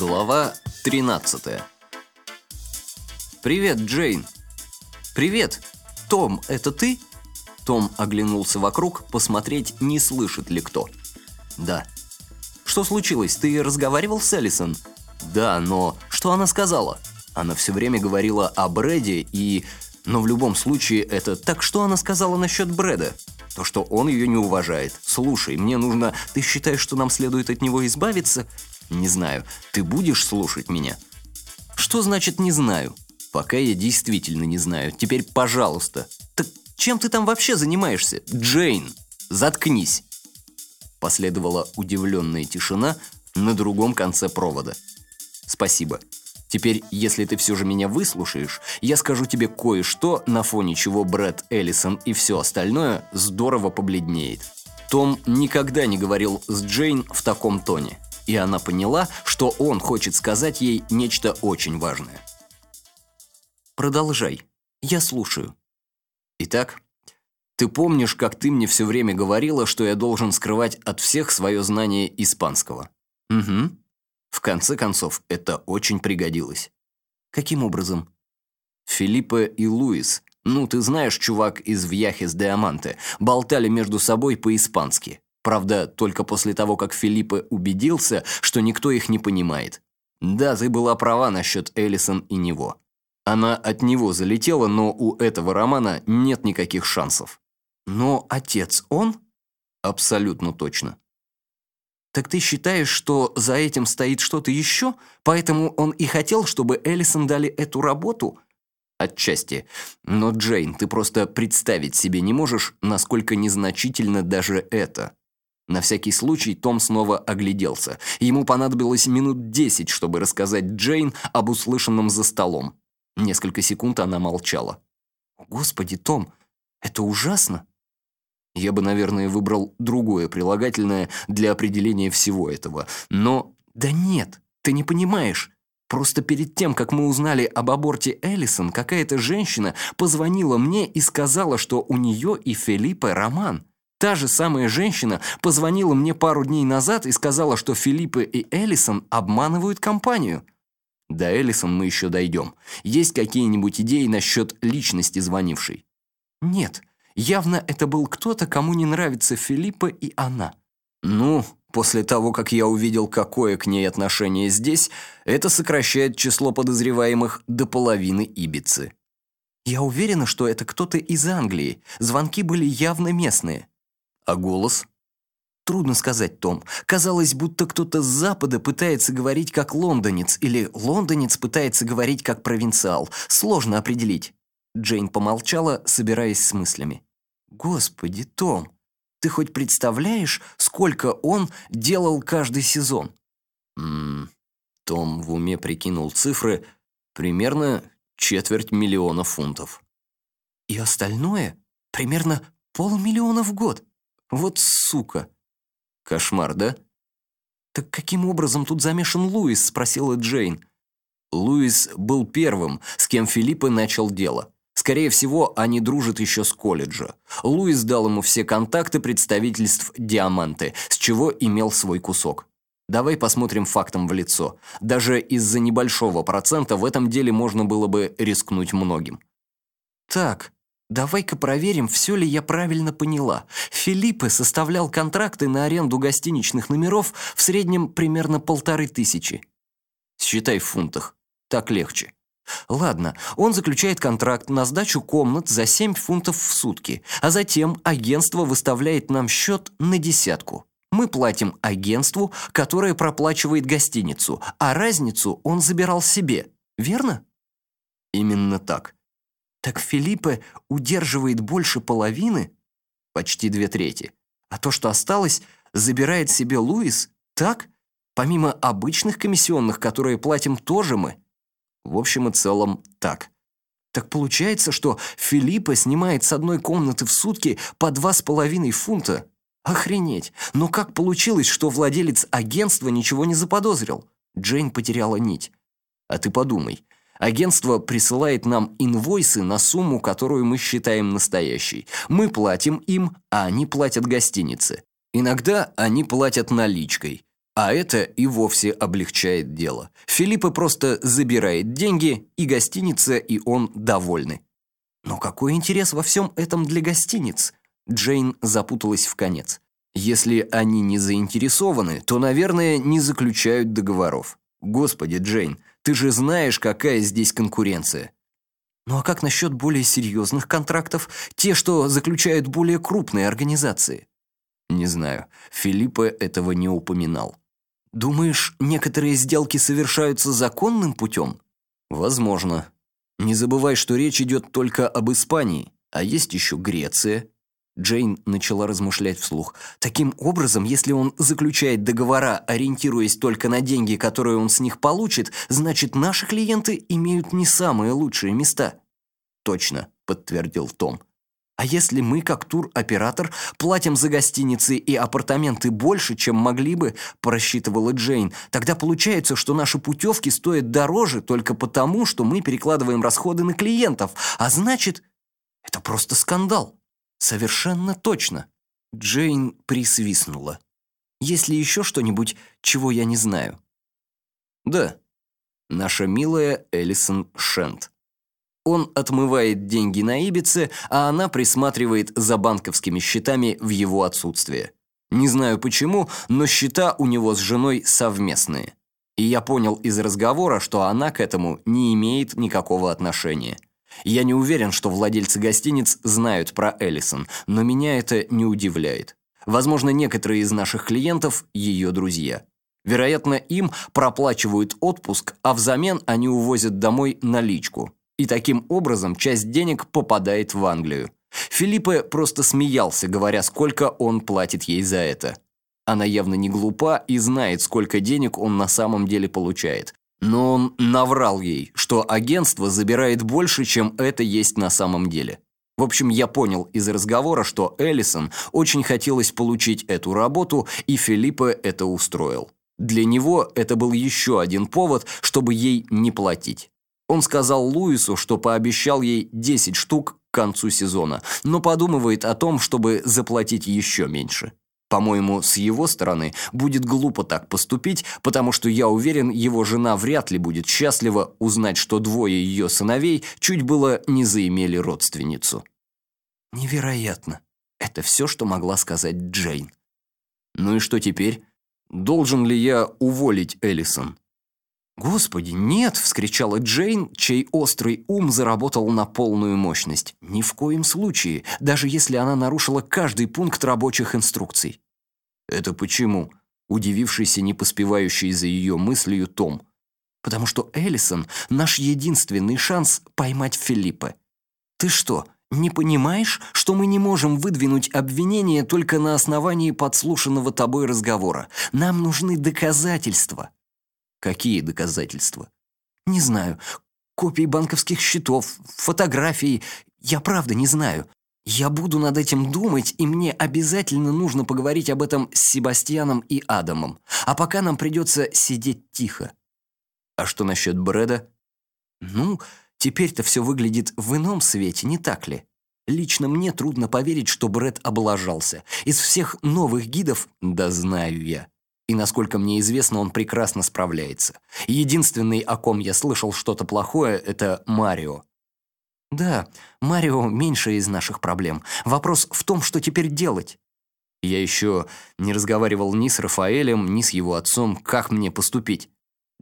Глава 13 «Привет, Джейн!» «Привет! Том, это ты?» Том оглянулся вокруг, посмотреть, не слышит ли кто. «Да». «Что случилось? Ты разговаривал с Эллисон?» «Да, но что она сказала?» Она все время говорила о Брэде и... Но в любом случае это... Так что она сказала насчет Брэда? То, что он ее не уважает. Слушай, мне нужно... Ты считаешь, что нам следует от него избавиться? Не знаю. Ты будешь слушать меня? Что значит «не знаю»? Пока я действительно не знаю. Теперь, пожалуйста. Так чем ты там вообще занимаешься? Джейн, заткнись. Последовала удивленная тишина на другом конце провода. Спасибо. Теперь, если ты все же меня выслушаешь, я скажу тебе кое-что, на фоне чего Брэд Эллисон и все остальное здорово побледнеет. Том никогда не говорил с Джейн в таком тоне, и она поняла, что он хочет сказать ей нечто очень важное. «Продолжай. Я слушаю». «Итак, ты помнишь, как ты мне все время говорила, что я должен скрывать от всех свое знание испанского?» «Угу. В конце концов, это очень пригодилось. Каким образом? Филиппе и Луис, ну ты знаешь, чувак из Вьяхес де Аманте, болтали между собой по-испански. Правда, только после того, как Филиппе убедился, что никто их не понимает. Да, ты была права насчет Эллисон и него. Она от него залетела, но у этого романа нет никаких шансов. Но отец он? Абсолютно точно. Так ты считаешь, что за этим стоит что-то еще? Поэтому он и хотел, чтобы Эллисон дали эту работу? Отчасти. Но, Джейн, ты просто представить себе не можешь, насколько незначительно даже это. На всякий случай Том снова огляделся. Ему понадобилось минут десять, чтобы рассказать Джейн об услышанном за столом. Несколько секунд она молчала. «Господи, Том, это ужасно!» Я бы, наверное, выбрал другое прилагательное для определения всего этого. Но... Да нет, ты не понимаешь. Просто перед тем, как мы узнали об аборте Эллисон, какая-то женщина позвонила мне и сказала, что у нее и Филиппа роман. Та же самая женщина позвонила мне пару дней назад и сказала, что Филиппа и Эллисон обманывают компанию. До Эллисон мы еще дойдем. Есть какие-нибудь идеи насчет личности звонившей? Нет, Явно это был кто-то, кому не нравится Филиппа и она. Ну, после того, как я увидел, какое к ней отношение здесь, это сокращает число подозреваемых до половины Ибицы. Я уверена, что это кто-то из Англии. Звонки были явно местные. А голос? Трудно сказать, Том. Казалось, будто кто-то с запада пытается говорить как лондонец, или лондонец пытается говорить как провинциал. Сложно определить. Джейн помолчала, собираясь с мыслями. Господи, Том, ты хоть представляешь, сколько он делал каждый сезон? Ммм, Том в уме прикинул цифры, примерно четверть миллиона фунтов. И остальное? Примерно полмиллиона в год. Вот сука. Кошмар, да? Так каким образом тут замешан Луис, спросила Джейн. Луис был первым, с кем Филиппа начал дело. Скорее всего, они дружат еще с колледжа. Луис дал ему все контакты представительств «Диаманты», с чего имел свой кусок. Давай посмотрим фактам в лицо. Даже из-за небольшого процента в этом деле можно было бы рискнуть многим. Так, давай-ка проверим, все ли я правильно поняла. Филиппе составлял контракты на аренду гостиничных номеров в среднем примерно полторы тысячи. Считай в фунтах. Так легче. Ладно, он заключает контракт на сдачу комнат за 7 фунтов в сутки, а затем агентство выставляет нам счет на десятку. Мы платим агентству, которое проплачивает гостиницу, а разницу он забирал себе, верно? Именно так. Так Филиппе удерживает больше половины? Почти две трети. А то, что осталось, забирает себе Луис, так? Помимо обычных комиссионных, которые платим тоже мы. В общем и целом, так. Так получается, что Филиппа снимает с одной комнаты в сутки по два с половиной фунта? Охренеть! Но как получилось, что владелец агентства ничего не заподозрил? Джейн потеряла нить. А ты подумай. Агентство присылает нам инвойсы на сумму, которую мы считаем настоящей. Мы платим им, а они платят гостинице. Иногда они платят наличкой. А это и вовсе облегчает дело. Филиппа просто забирает деньги, и гостиница, и он довольны. Но какой интерес во всем этом для гостиниц? Джейн запуталась в конец. Если они не заинтересованы, то, наверное, не заключают договоров. Господи, Джейн, ты же знаешь, какая здесь конкуренция. Ну а как насчет более серьезных контрактов? Те, что заключают более крупные организации? Не знаю. Филиппа этого не упоминал. Думаешь, некоторые сделки совершаются законным путем? Возможно. Не забывай, что речь идет только об Испании, а есть еще Греция. Джейн начала размышлять вслух. Таким образом, если он заключает договора, ориентируясь только на деньги, которые он с них получит, значит, наши клиенты имеют не самые лучшие места. Точно, подтвердил Том. А если мы, как туроператор, платим за гостиницы и апартаменты больше, чем могли бы, просчитывала Джейн, тогда получается, что наши путевки стоят дороже только потому, что мы перекладываем расходы на клиентов, а значит, это просто скандал. Совершенно точно. Джейн присвистнула. Есть ли еще что-нибудь, чего я не знаю? Да. Наша милая Элисон Шент. Он отмывает деньги на Ибице, а она присматривает за банковскими счетами в его отсутствие. Не знаю почему, но счета у него с женой совместные. И я понял из разговора, что она к этому не имеет никакого отношения. Я не уверен, что владельцы гостиниц знают про Эллисон, но меня это не удивляет. Возможно, некоторые из наших клиентов – ее друзья. Вероятно, им проплачивают отпуск, а взамен они увозят домой наличку – и таким образом часть денег попадает в Англию. Филиппе просто смеялся, говоря, сколько он платит ей за это. Она явно не глупа и знает, сколько денег он на самом деле получает. Но он наврал ей, что агентство забирает больше, чем это есть на самом деле. В общем, я понял из разговора, что Эллисон очень хотелось получить эту работу, и Филиппе это устроил. Для него это был еще один повод, чтобы ей не платить. Он сказал Луису, что пообещал ей 10 штук к концу сезона, но подумывает о том, чтобы заплатить еще меньше. По-моему, с его стороны будет глупо так поступить, потому что я уверен, его жена вряд ли будет счастлива узнать, что двое ее сыновей чуть было не заимели родственницу. Невероятно. Это все, что могла сказать Джейн. Ну и что теперь? Должен ли я уволить Эллисон? «Господи, нет!» – вскричала Джейн, чей острый ум заработал на полную мощность. «Ни в коем случае, даже если она нарушила каждый пункт рабочих инструкций». «Это почему?» – удивившийся не поспевающий за ее мыслью Том. «Потому что Эллисон – наш единственный шанс поймать Филиппа. Ты что, не понимаешь, что мы не можем выдвинуть обвинение только на основании подслушанного тобой разговора? Нам нужны доказательства». Какие доказательства? Не знаю. Копии банковских счетов, фотографии. Я правда не знаю. Я буду над этим думать, и мне обязательно нужно поговорить об этом с Себастьяном и Адамом. А пока нам придется сидеть тихо. А что насчет Брэда? Ну, теперь-то все выглядит в ином свете, не так ли? Лично мне трудно поверить, что Брэд облажался. Из всех новых гидов, да знаю я, и, насколько мне известно, он прекрасно справляется. Единственный, о ком я слышал что-то плохое, это Марио. Да, Марио меньше из наших проблем. Вопрос в том, что теперь делать. Я еще не разговаривал ни с Рафаэлем, ни с его отцом, как мне поступить.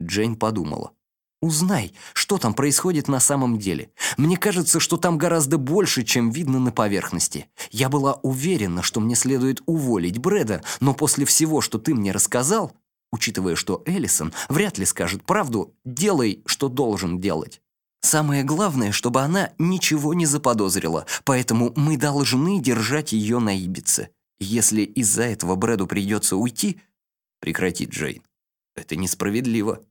Джейн подумала. Узнай, что там происходит на самом деле. Мне кажется, что там гораздо больше, чем видно на поверхности. Я была уверена, что мне следует уволить Брэда, но после всего, что ты мне рассказал, учитывая, что Эллисон вряд ли скажет правду, делай, что должен делать. Самое главное, чтобы она ничего не заподозрила, поэтому мы должны держать ее на Ибице. Если из-за этого Брэду придется уйти... Прекрати, Джейн. Это несправедливо.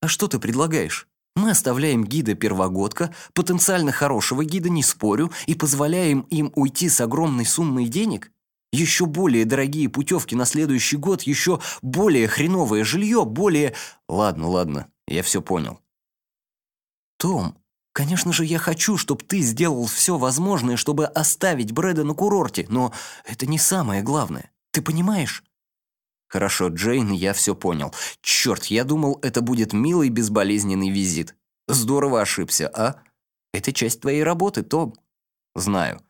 А что ты предлагаешь? Мы оставляем гида-первогодка, потенциально хорошего гида, не спорю, и позволяем им уйти с огромной суммой денег? Еще более дорогие путевки на следующий год, еще более хреновое жилье, более... Ладно, ладно, я все понял. Том, конечно же, я хочу, чтобы ты сделал все возможное, чтобы оставить Брэда на курорте, но это не самое главное. Ты понимаешь? Хорошо, Джейн, я все понял. Черт, я думал, это будет милый безболезненный визит. Здорово ошибся, а? Это часть твоей работы, Том. Знаю.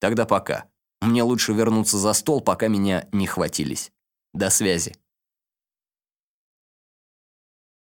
Тогда пока. Мне лучше вернуться за стол, пока меня не хватились. До связи.